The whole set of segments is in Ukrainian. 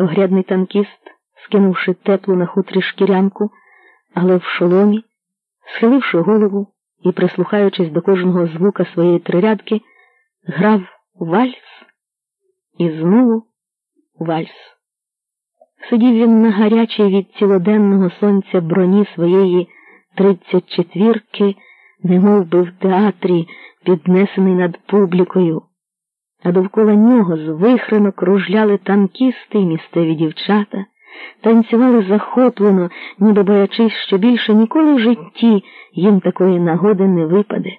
Огрядний танкіст, скинувши теплу на хутрі шкірянку, але в шоломі, схиливши голову і прислухаючись до кожного звука своєї трирядки, грав вальс і знову вальс. Сидів він на гарячій від цілоденного сонця броні своєї тридцять четвірки, немов би в театрі, піднесений над публікою, а довкола нього звихрено кружляли танкісти й місцеві дівчата, танцювали захоплено, ніби боячись, що більше ніколи в житті їм такої нагоди не випаде.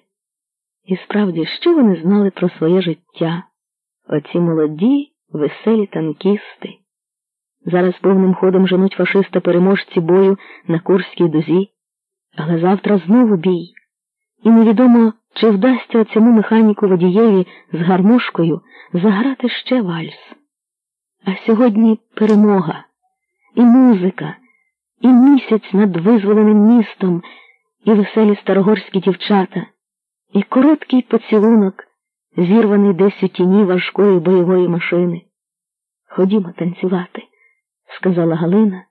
І справді, що вони знали про своє життя? Оці молоді, веселі танкісти. Зараз повним ходом женуть фашиста переможці бою на Курській дузі, але завтра знову бій. І невідомо, чи вдасться цьому механіку водієві з гармошкою заграти ще вальс. А сьогодні перемога, і музика, і місяць над визволеним містом, і веселі старогорські дівчата, і короткий поцілунок, зірваний десь у тіні важкої бойової машини. Ходімо танцювати сказала Галина,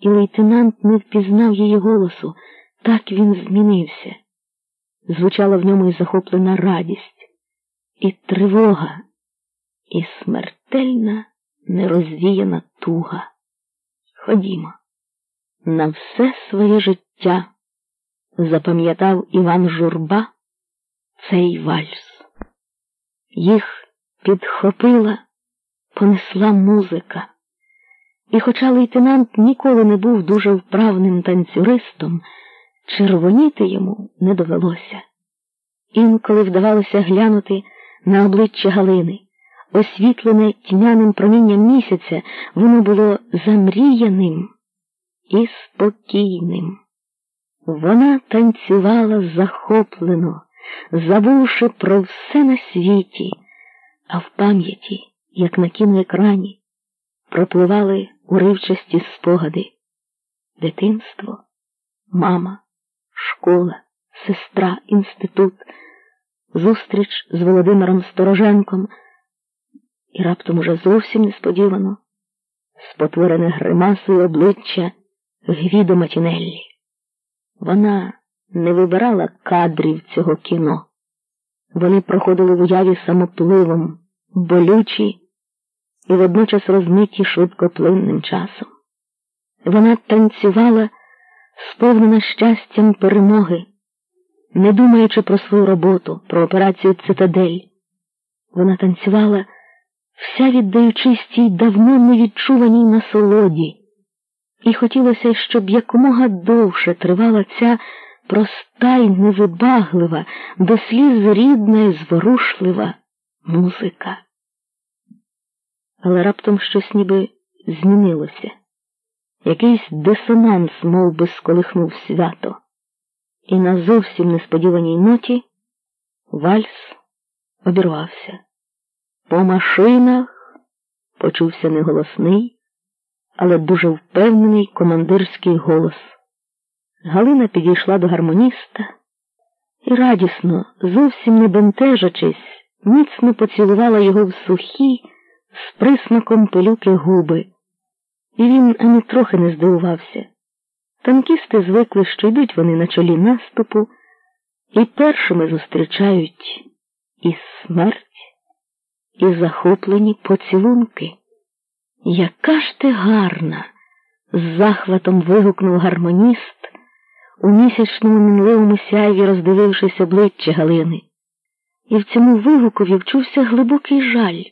і лейтенант не впізнав її голосу, так він змінився. Звучала в ньому і захоплена радість, і тривога, і смертельна нерозвіяна туга. Ходімо, на все своє життя запам'ятав Іван Журба цей вальс. Їх підхопила, понесла музика. І, хоча лейтенант ніколи не був дуже вправним танцюристом, червоніти йому не довелося. Інколи вдавалося глянути на обличчя Галини. Освітлене тьмяним промінням місяця, воно було замріяним і спокійним. Вона танцювала захоплено, забувши про все на світі, а в пам'яті, як на кіноекрані, пропливали уривчасті спогади, дитинство, мама, школа, сестра, інститут, зустріч з Володимиром Стороженком, і раптом уже зовсім несподівано спотворене гримасою обличчя Гвідо Матінеллі. Вона не вибирала кадрів цього кіно. Вони проходили в уяві самопливом, болючі і водночас розмиті швидкоплинним часом. Вона танцювала, сповнена щастям перемоги, не думаючи про свою роботу, про операцію Цитадель. Вона танцювала, вся віддаючись цій давно невідчуваній насолоді, і хотілося, щоб якомога довше тривала ця проста й невибаглива, до сліз рідна і зворушлива музика але раптом щось ніби змінилося. Якийсь дисонанс мов би, сколихнув свято, і на зовсім несподіваній ноті вальс обірвався. По машинах почувся неголосний, але дуже впевнений командирський голос. Галина підійшла до гармоніста і радісно, зовсім не бентежачись, міцно поцілувала його в сухі з присмаком пилюки губи, і він ані трохи не здивувався. Танкісти звикли, що йдуть вони на чолі наступу і першими зустрічають і смерть, і захоплені поцілунки. Яка ж ти гарна! з захватом вигукнув гармоніст, у місячному мінливому сяйві роздивившись обличчя Галини. І в цьому вигуку вівчувся глибокий жаль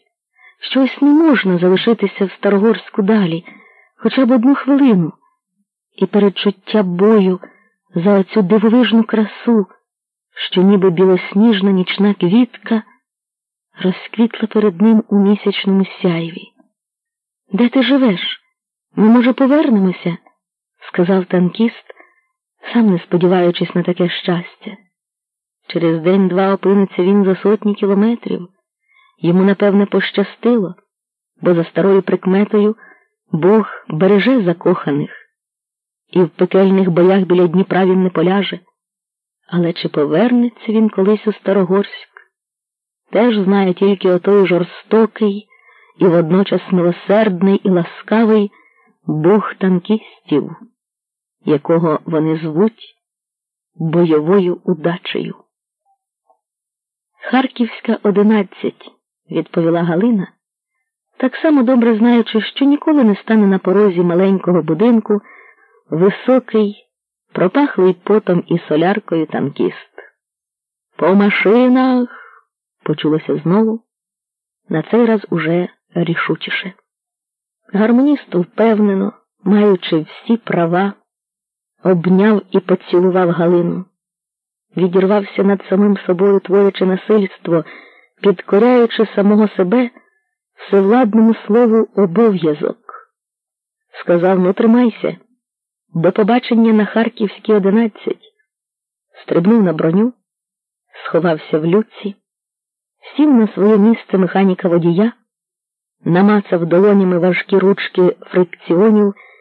що ось не можна залишитися в Старогорську далі, хоча б одну хвилину, і передчуття бою за оцю дивовижну красу, що ніби білосніжна нічна квітка розквітла перед ним у місячному сяйві. Де ти живеш? Ми, може, повернемося? сказав танкіст, сам не сподіваючись на таке щастя. Через день-два опиниться він за сотні кілометрів. Йому, напевне, пощастило, бо за старою прикметою Бог береже закоханих, і в пекельних боях біля Дніпра він не поляже. Але чи повернеться він колись у Старогорськ? Теж знає тільки отой жорстокий і водночас милосердний і ласкавий Бог танкістів, якого вони звуть бойовою удачею. Харківська одинадцять, відповіла Галина, так само добре знаючи, що ніколи не стане на порозі маленького будинку високий, пропахлий потом і соляркою танкіст. По машинах, почулося знову, на цей раз уже рішучіше. Гармоніст впевнено, маючи всі права, обняв і поцілував Галину, відірвався над самим собою, творячи насильство, підкоряючи самого себе всевладному слову обов'язок. Сказав ну тримайся, до побачення на Харківській одинадцять, стрибнув на броню, сховався в люці, сів на своє місце механіка водія намацав долонями важкі ручки фрикціонів